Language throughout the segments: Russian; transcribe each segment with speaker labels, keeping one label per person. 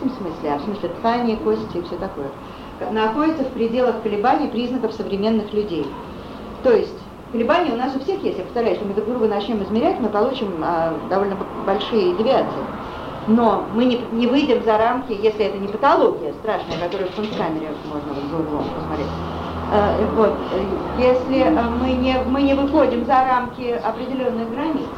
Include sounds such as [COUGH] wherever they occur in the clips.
Speaker 1: физическом смысле, а в смысле ткани, кости и все такое, находится в пределах колебаний признаков современных людей. То есть колебания у нас у всех есть. Я повторяю, что мы друг друга начнем измерять, мы получим а, довольно большие девиации. Но мы не, не выйдем за рамки, если это не патология страшная, которую в кунсткамере можно вот за углом посмотреть. Э, вот, если э, мы не, мы не выходим за рамки определенных границ.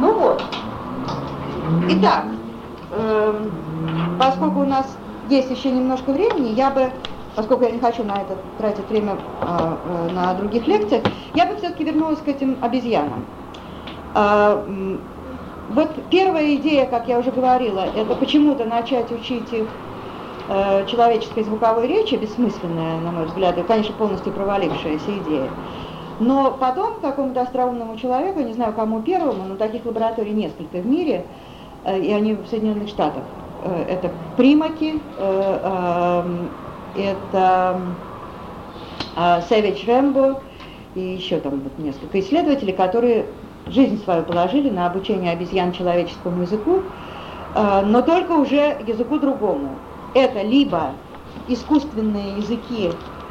Speaker 1: Ну вот. Итак, э, поскольку у нас есть еще немножко времени, я бы поскольку я не хочу на это тратить время э, э, на других лекциях, я бы все-таки вернулась к этим обезьянам. Э, вот первая идея, как я уже говорила, это почему-то начать учить их э, человеческой звуковой речи, бессмысленная, на мой взгляд, и, конечно, полностью провалившаяся идея. Но потом какому-то остроумному человеку, не знаю кому первому, но таких лабораторий несколько в мире, э, и они в Соединенных Штатах, э, это примаки, э, эм, это Сэвидж Рэмбо и еще там вот несколько исследователей, которые жизнь свою положили на обучение обезьян человеческому языку, но только уже языку другому. Это либо искусственные языки,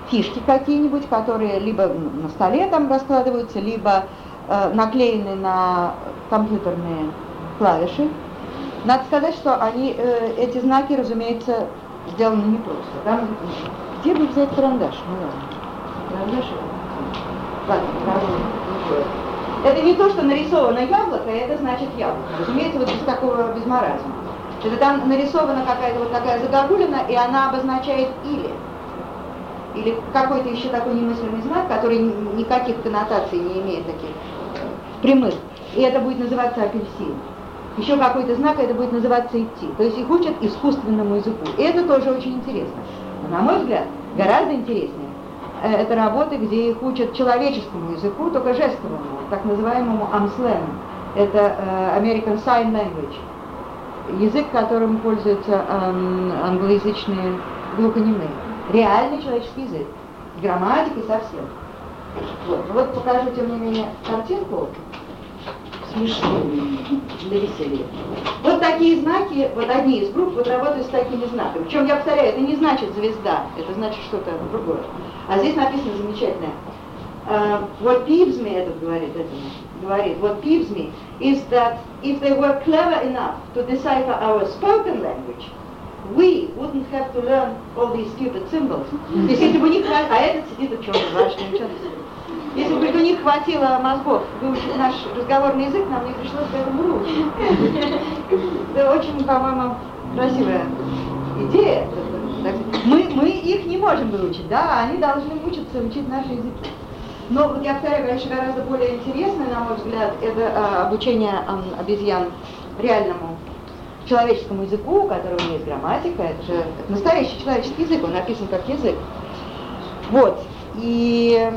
Speaker 1: фишки какие-нибудь, которые либо на столе там раскладываются, либо э, наклеены на компьютерные клавиши. Надо сказать, что они, э, эти знаки, разумеется, сделаны не просто. Там, где бы взять карандаш? Ну ладно. Карандаш? Ладно. Это не то, что нарисовано яблоко, это значит яблоко. Разумеется, вот без такого, без. Это там нарисована какая-то вот такая загогулина, и она обозначает «или». Или какой-то еще такой немысленный знак, который никаких коннотаций не имеет таких прямых. И это будет называться апельсин еще какой-то знак, это будет называться идти. То есть их учат искусственному языку. И это тоже очень интересно. Но, на мой взгляд, гораздо интереснее э, это работы, где их учат человеческому языку, только жестовому, так называемому амслен. Это э, American Sign Language. Язык, которым пользуются э, англоязычные глухонемые. Реальный человеческий язык. Грамматикой совсем. Вот, вот покажу, тем не менее, картинку смешно для веселья. Вот такие знаки, вот одни из групп вот работают с такими знаками. Причем, я повторяю, это не значит звезда, это значит что-то другое. А здесь написано замечательное. Uh, what peeves me, этот говорит, этому, говорит, what peeves me is that if they were clever enough to decipher our spoken language, we wouldn't have to learn all these stupid symbols. Если бы не а этот сидит ученый, важный ученый если бы у них хватило мозгов выучить наш разговорный язык, нам не пришлось бы этому учить. Это очень, по-моему, красивая идея. Мы, мы их не можем выучить, да, они должны учиться учить наши языки. Но вот я повторяю, конечно, гораздо более интересное, на мой взгляд, это а, обучение а, обезьян реальному человеческому языку, у которого есть грамматика, это же настоящий человеческий язык, он написан как язык. Вот. И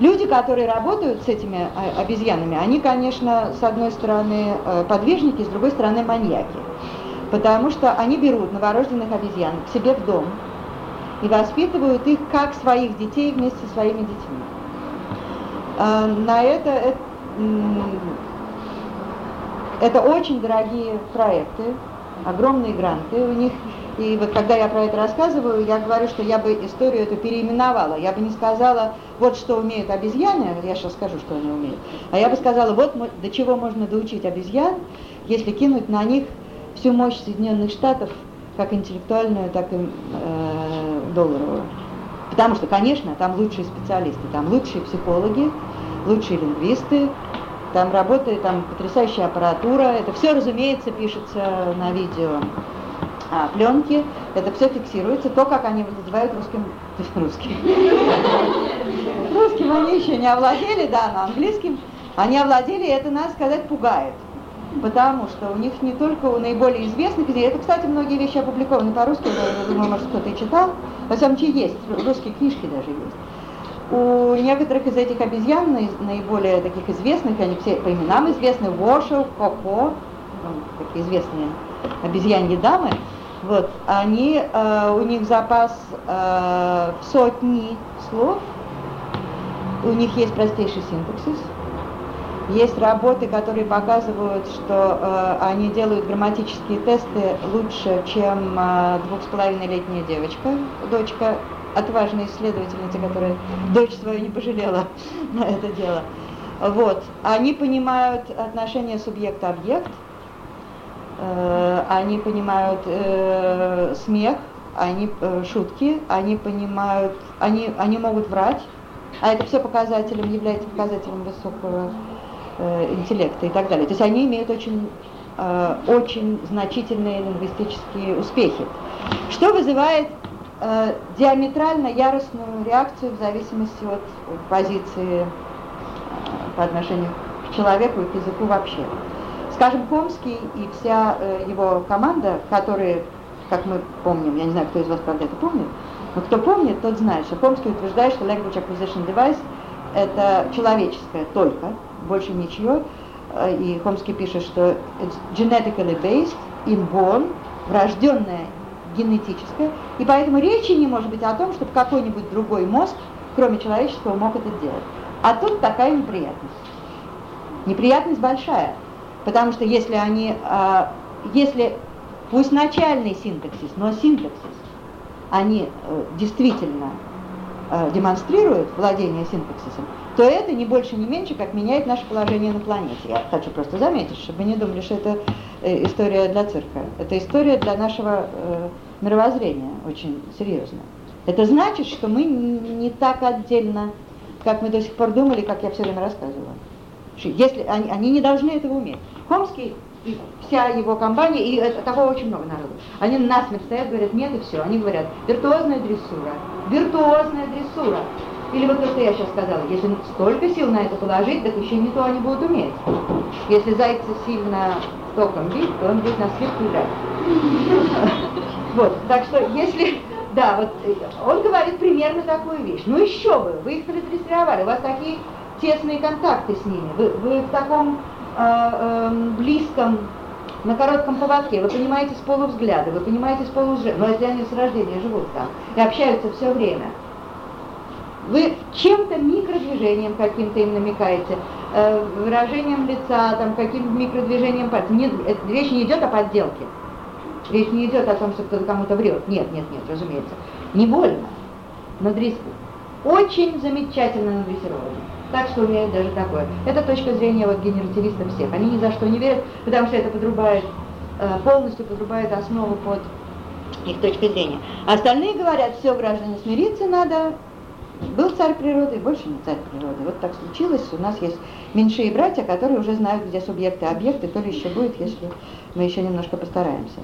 Speaker 1: Люди, которые работают с этими а, обезьянами, они, конечно, с одной стороны э, подвижники, с другой стороны маньяки. Потому что они берут новорожденных обезьян к себе в дом и воспитывают их как своих детей вместе со своими детьми. А, на это, это, это очень дорогие проекты, огромные гранты. У них и вот когда я про это рассказываю, я говорю, что я бы историю эту переименовала. Я бы не сказала, вот что умеют обезьяны, я сейчас скажу, что они умеют, а я бы сказала, вот до чего можно доучить обезьян, если кинуть на них всю мощь Соединенных Штатов, как интеллектуальную, так и э, долларовую. Потому что, конечно, там лучшие специалисты, там лучшие психологи, лучшие лингвисты, там работает там потрясающая аппаратура, это все, разумеется, пишется на видео а, пленки, это все фиксируется, то, как они называют русским, [LAUGHS] русским. Русским они еще не овладели, да, но английским они овладели, и это, надо сказать, пугает. Потому что у них не только у наиболее известных, это, кстати, многие вещи опубликованы по-русски, я думаю, может, кто-то и читал, во всяком случае, есть, русские книжки даже есть. У некоторых из этих обезьян, наиболее таких известных, они все по именам известны, Вошел, Коко, ну, такие известные обезьяньи дамы, вот, они, э, у них запас э, сотни слов, у них есть простейший синтаксис, Есть работы, которые показывают, что э, они делают грамматические тесты лучше, чем э, двух с половиной летняя девочка, дочка отважной исследовательницы, которая дочь свою не пожалела [LAUGHS] на это дело. Вот. Они понимают отношения субъекта-объект, э, они понимают э, смех, они э, шутки, они понимают, они, они могут врать, а это все показателем, является показателем высокого э, интеллекта и так далее. То есть они имеют очень, э, очень значительные лингвистические успехи. Что вызывает диаметрально яростную реакцию в зависимости от позиции э, по отношению к человеку и к языку вообще. Скажем, Комский и вся э, его команда, которые, как мы помним, я не знаю, кто из вас, правда, это помнит, но кто помнит, тот знает, что Хомский утверждает, что language acquisition device – это человеческое только, больше ничего. Э, и Хомский пишет, что it's genetically based, inborn, врожденное генетическое, и поэтому речи не может быть о том, чтобы какой-нибудь другой мозг, кроме человеческого, мог это делать. А тут такая неприятность. Неприятность большая, потому что если они, э, если пусть начальный синтаксис, но синтаксис они э, действительно э, демонстрируют владение синтаксисом, то это не больше, не меньше, как меняет наше положение на планете. Я хочу просто заметить, чтобы не думали, что это э, история для цирка. Это история для нашего мировоззрения очень серьезная. Это значит, что мы не так отдельно, как мы до сих пор думали, как я все время рассказывала. Если они, они не должны этого уметь. Хомский и вся его компания, и это, такого очень много народу. Они насмерть стоят, говорят, нет, и все. Они говорят, виртуозная дрессура, виртуозная дрессура. Или вот то, что я сейчас сказала, если столько сил на это положить, так еще не то они будут уметь. Если зайца сильно током бить, то он будет на скидку играть. Вот, так что если, [LAUGHS] да, вот он говорит примерно такую вещь. Ну еще бы, вы их продрессировали, у вас такие тесные контакты с ними, вы, вы в таком э, э, близком, на коротком поводке, вы понимаете с полувзгляда, вы понимаете с полужи, но если они с рождения живут там и общаются все время, вы чем-то микродвижением каким-то им намекаете, э, выражением лица, там, каким-то микродвижением пальца. Нет, речь не идет о подделке. Речь не идет о том, что кто-то кому-то врет. Нет, нет, нет, разумеется. Не больно, но дресс очень замечательно надрессировано так что умеют даже такое. Это точка зрения вот генеративистов всех. Они ни за что не верят, потому что это подрубает, э, полностью подрубает основу под их точкой зрения. Остальные говорят, все, граждане, смириться надо, был царь природы, больше не царь природы. Вот так случилось. У нас есть меньшие братья, которые уже знают, где субъекты объекты, то ли еще будет, если мы еще немножко постараемся.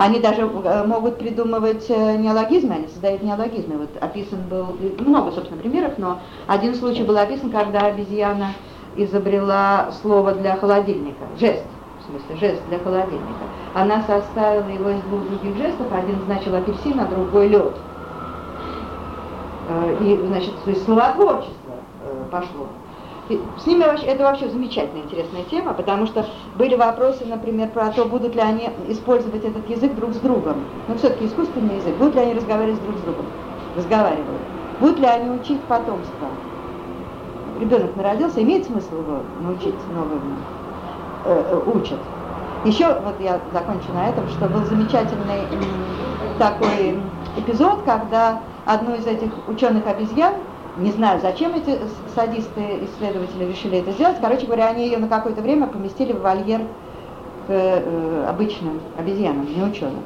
Speaker 1: Они даже э, могут придумывать э, неологизмы, они создают неологизмы. Вот описан был, много, собственно, примеров, но один случай был описан, когда обезьяна изобрела слово для холодильника, жест, в смысле, жест для холодильника. Она составила его из двух других жестов, один значил апельсин, а другой лед. Э, и, значит, то есть словотворчество пошло. С ними вообще, это вообще замечательная, интересная тема, потому что были вопросы, например, про то, будут ли они использовать этот язык друг с другом. Но все-таки искусственный язык, будут ли они разговаривать друг с другом? Разговаривают. Будут ли они учить потомство? Ребенок народился, имеет смысл его научить новым? Э, э, учат. Еще, вот я закончу на этом, что был замечательный такой эпизод, когда одну из этих ученых обезьян не знаю, зачем эти садисты-исследователи решили это сделать. Короче говоря, они ее на какое-то время поместили в вольер к э, обычным обезьянам, не ученым.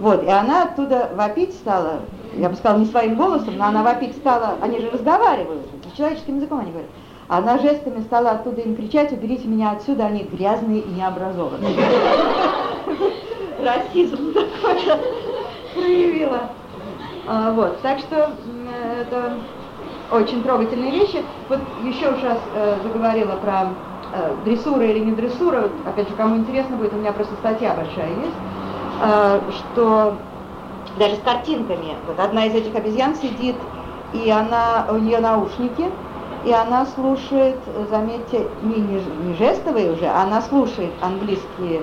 Speaker 1: Вот, и она оттуда вопить стала, я бы сказала, не своим голосом, но она вопить стала, они же разговаривают, человеческим языком они говорят. Она жестами стала оттуда им кричать, уберите меня отсюда, они грязные и необразованные. Расизм такой проявила. А, вот, так что это очень трогательные вещи. Вот еще раз э, заговорила про э, дрессура или не дрессура, вот, опять же, кому интересно будет, у меня просто статья большая есть, э, что даже с картинками, вот одна из этих обезьян сидит, и она, у нее наушники, и она слушает, заметьте, не, не, не жестовые уже, а она слушает английские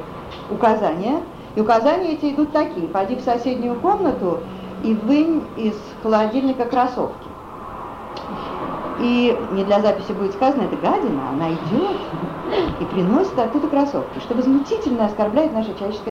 Speaker 1: указания, и указания эти идут такие, пойди в соседнюю комнату и вынь из холодильника кроссовки. И не для записи будет сказано, это гадина, она идет и приносит оттуда кроссовки, что возмутительно оскорбляет наше человеческое